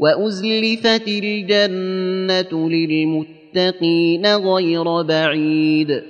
وأزلفت الجنة للمتقين غير بعيد